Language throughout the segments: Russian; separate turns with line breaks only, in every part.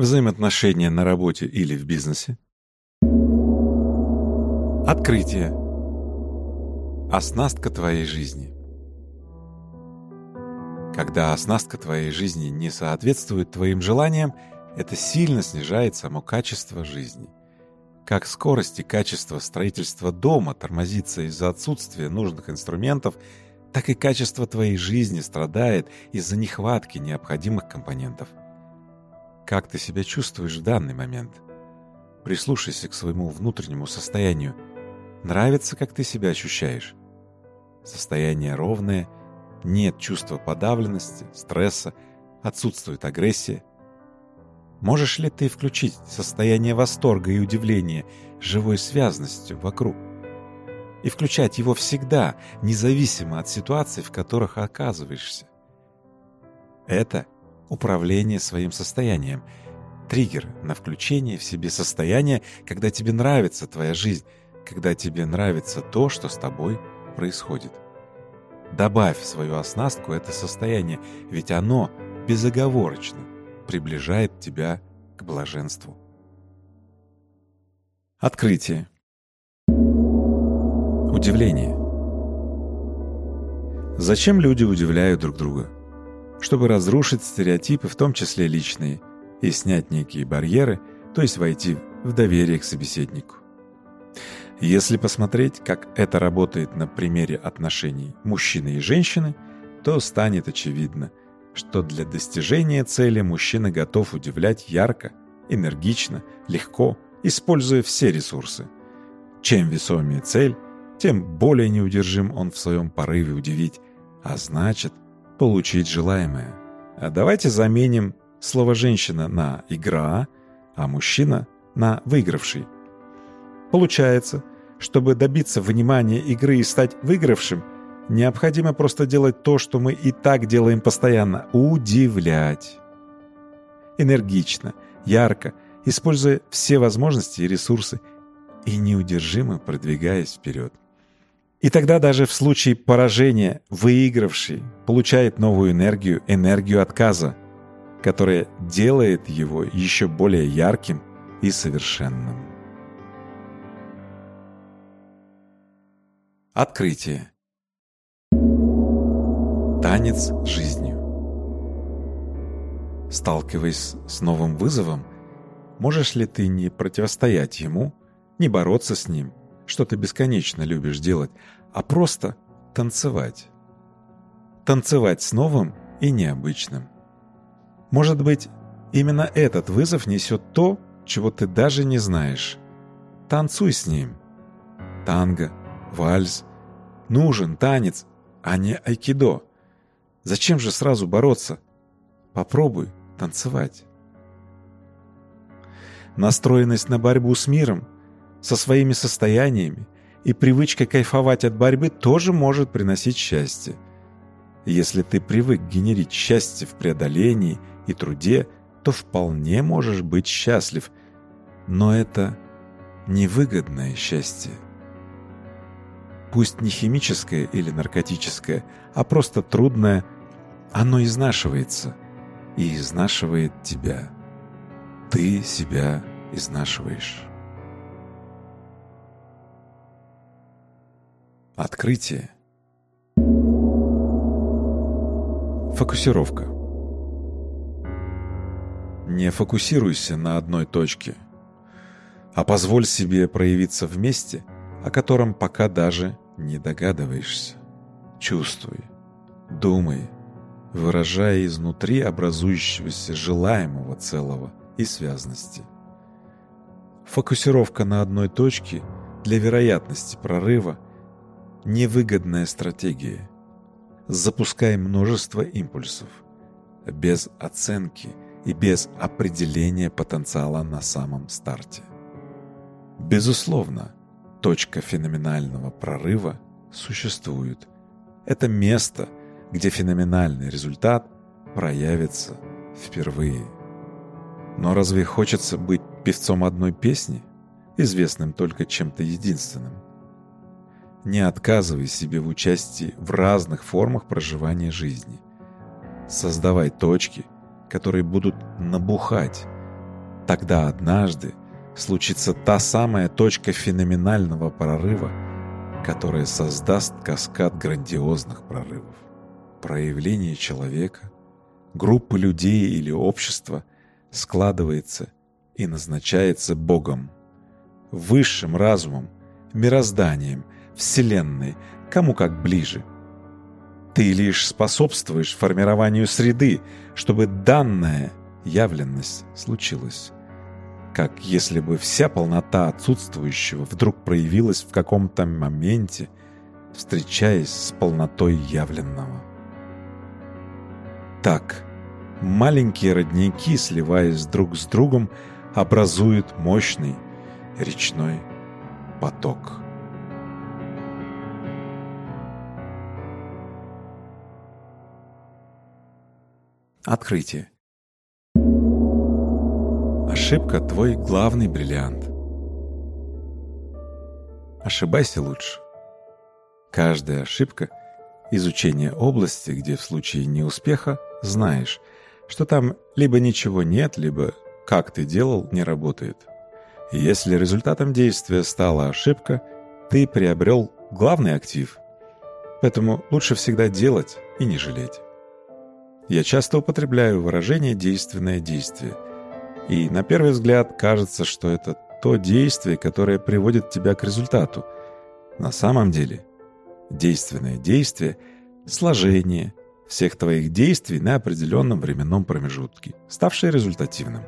Взаимоотношения на работе или в бизнесе. Открытие. Оснастка твоей жизни. Когда оснастка твоей жизни не соответствует твоим желаниям, это сильно снижает само качество жизни. Как скорость и качество строительства дома тормозится из-за отсутствия нужных инструментов, так и качество твоей жизни страдает из-за нехватки необходимых компонентов – как ты себя чувствуешь в данный момент? Прислушайся к своему внутреннему состоянию. Нравится, как ты себя ощущаешь? Состояние ровное, нет чувства подавленности, стресса, отсутствует агрессия. Можешь ли ты включить состояние восторга и удивления живой связностью вокруг? И включать его всегда, независимо от ситуации, в которых оказываешься. Это – управление своим состоянием. Триггер на включение в себе состояния, когда тебе нравится твоя жизнь, когда тебе нравится то, что с тобой происходит. Добавь в свою оснастку это состояние, ведь оно безоговорочно приближает тебя к блаженству. Открытие. Удивление. Зачем люди удивляют друг друга? чтобы разрушить стереотипы, в том числе личные, и снять некие барьеры, то есть войти в доверие к собеседнику. Если посмотреть, как это работает на примере отношений мужчины и женщины, то станет очевидно, что для достижения цели мужчина готов удивлять ярко, энергично, легко, используя все ресурсы. Чем весомее цель, тем более неудержим он в своем порыве удивить, а значит – получить желаемое. А давайте заменим слово «женщина» на «игра», а «мужчина» на «выигравший». Получается, чтобы добиться внимания игры и стать выигравшим, необходимо просто делать то, что мы и так делаем постоянно – удивлять. Энергично, ярко, используя все возможности и ресурсы, и неудержимо продвигаясь вперед. И тогда даже в случае поражения выигравший получает новую энергию, энергию отказа, которая делает его еще более ярким и совершенным. Открытие. Танец жизнью. Сталкиваясь с новым вызовом, можешь ли ты не противостоять ему, не бороться с ним, что ты бесконечно любишь делать, а просто танцевать. Танцевать с новым и необычным. Может быть, именно этот вызов несет то, чего ты даже не знаешь. Танцуй с ним. Танго, вальс. Нужен танец, а не айкидо. Зачем же сразу бороться? Попробуй танцевать. Настроенность на борьбу с миром – со своими состояниями, и привычка кайфовать от борьбы тоже может приносить счастье. Если ты привык генерить счастье в преодолении и труде, то вполне можешь быть счастлив, но это невыгодное счастье. Пусть не химическое или наркотическое, а просто трудное, оно изнашивается и изнашивает тебя. Ты себя изнашиваешь. Открытие. Фокусировка. Не фокусируйся на одной точке, а позволь себе проявиться в месте, о котором пока даже не догадываешься. Чувствуй, думай, выражая изнутри образующегося желаемого целого и связности. Фокусировка на одной точке для вероятности прорыва – Невыгодная стратегия. Запускай множество импульсов. Без оценки и без определения потенциала на самом старте. Безусловно, точка феноменального прорыва существует. Это место, где феноменальный результат проявится впервые. Но разве хочется быть певцом одной песни, известным только чем-то единственным? не отказывай себе в участии в разных формах проживания жизни. Создавай точки, которые будут набухать. Тогда однажды случится та самая точка феноменального прорыва, которая создаст каскад грандиозных прорывов. Проявление человека, группы людей или общества складывается и назначается Богом, высшим разумом, мирозданием, Вселенной, кому как ближе. Ты лишь способствуешь формированию среды, чтобы данная явленность случилась. Как если бы вся полнота отсутствующего вдруг проявилась в каком-то моменте, встречаясь с полнотой явленного. Так, маленькие родники, сливаясь друг с другом, образуют мощный речной поток. Открытие. Ошибка – твой главный бриллиант. Ошибайся лучше. Каждая ошибка – изучение области, где в случае неуспеха знаешь, что там либо ничего нет, либо как ты делал не работает. Если результатом действия стала ошибка, ты приобрел главный актив. Поэтому лучше всегда делать и не жалеть я часто употребляю выражение «действенное действие». И на первый взгляд кажется, что это то действие, которое приводит тебя к результату. На самом деле, действенное действие – сложение всех твоих действий на определенном временном промежутке, ставшее результативным.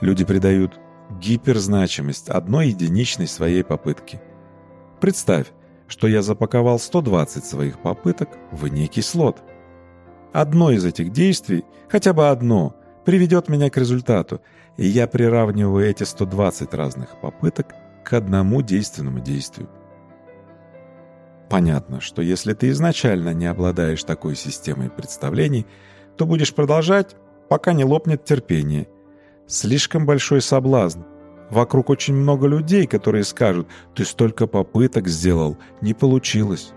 Люди придают гиперзначимость одной единичной своей попытки. Представь, что я запаковал 120 своих попыток в некий слот – Одно из этих действий, хотя бы одно, приведет меня к результату, и я приравниваю эти 120 разных попыток к одному действенному действию. Понятно, что если ты изначально не обладаешь такой системой представлений, то будешь продолжать, пока не лопнет терпение. Слишком большой соблазн. Вокруг очень много людей, которые скажут «ты столько попыток сделал, не получилось»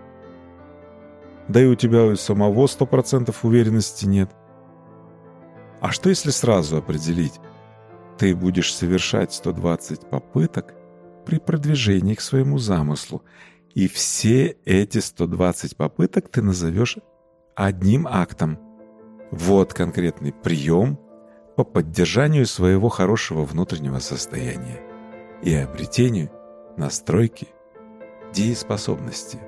да и у тебя у самого 100% уверенности нет. А что если сразу определить? Ты будешь совершать 120 попыток при продвижении к своему замыслу, и все эти 120 попыток ты назовешь одним актом. Вот конкретный прием по поддержанию своего хорошего внутреннего состояния и обретению настройки дееспособности.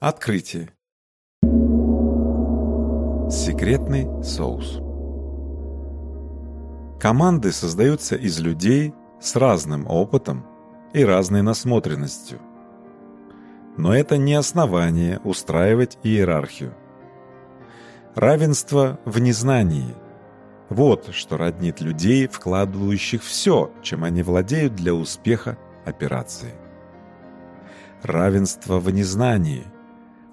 Открытие. Секретный соус. Команды создаются из людей с разным опытом и разной насмотренностью. Но это не основание устраивать иерархию. Равенство в незнании. Вот что роднит людей, вкладывающих все, чем они владеют для успеха операции. Равенство в незнании –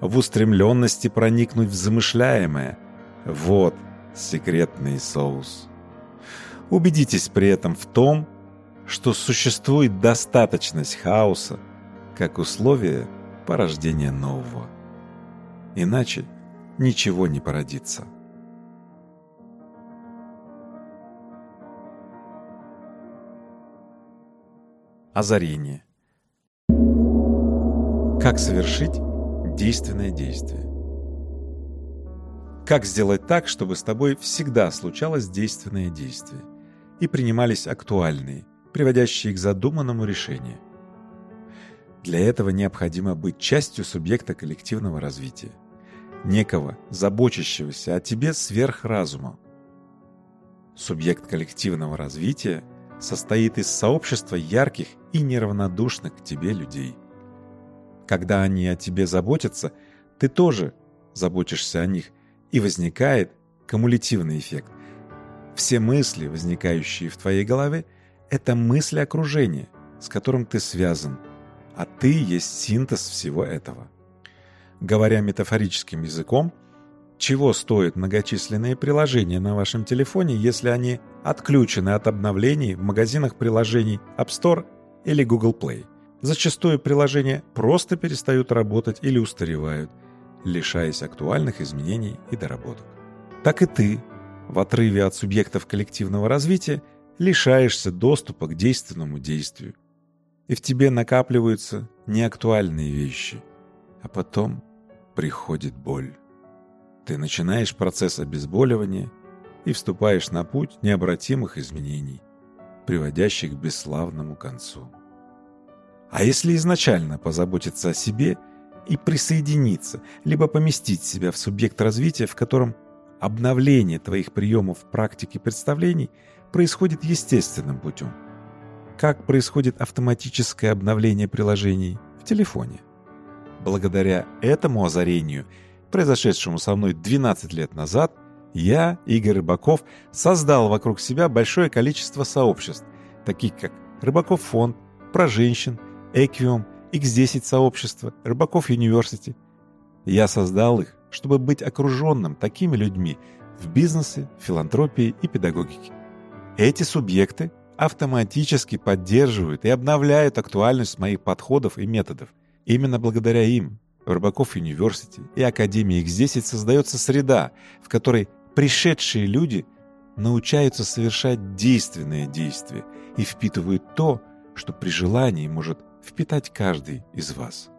в устремленности проникнуть в замышляемое. Вот секретный соус. Убедитесь при этом в том, что существует достаточность хаоса как условие порождения нового. Иначе ничего не породится. Озарение. Как совершить действенное действие. Как сделать так, чтобы с тобой всегда случалось действенное действие и принимались актуальные, приводящие к задуманному решению? Для этого необходимо быть частью субъекта коллективного развития, некого, заботящегося о тебе сверхразума. Субъект коллективного развития состоит из сообщества ярких и неравнодушных к тебе людей. Когда они о тебе заботятся, ты тоже заботишься о них, и возникает кумулятивный эффект. Все мысли, возникающие в твоей голове, это мысли окружения, с которым ты связан, а ты есть синтез всего этого. Говоря метафорическим языком, чего стоят многочисленные приложения на вашем телефоне, если они отключены от обновлений в магазинах приложений App Store или Google Play? Зачастую приложения просто перестают работать или устаревают, лишаясь актуальных изменений и доработок. Так и ты, в отрыве от субъектов коллективного развития, лишаешься доступа к действенному действию. И в тебе накапливаются неактуальные вещи. А потом приходит боль. Ты начинаешь процесс обезболивания и вступаешь на путь необратимых изменений, приводящих к бесславному концу. А если изначально позаботиться о себе и присоединиться, либо поместить себя в субъект развития, в котором обновление твоих приемов, практик и представлений происходит естественным путем? Как происходит автоматическое обновление приложений в телефоне? Благодаря этому озарению, произошедшему со мной 12 лет назад, я, Игорь Рыбаков, создал вокруг себя большое количество сообществ, таких как «Рыбаков фонд», «Про женщин», Эквиум, X10 сообщество, Рыбаков Юниверсити. Я создал их, чтобы быть окруженным такими людьми в бизнесе, филантропии и педагогике. Эти субъекты автоматически поддерживают и обновляют актуальность моих подходов и методов. Именно благодаря им в Рыбаков Юниверсити и Академии X10 создается среда, в которой пришедшие люди научаются совершать действенные действия и впитывают то, что при желании может впитать каждый из вас.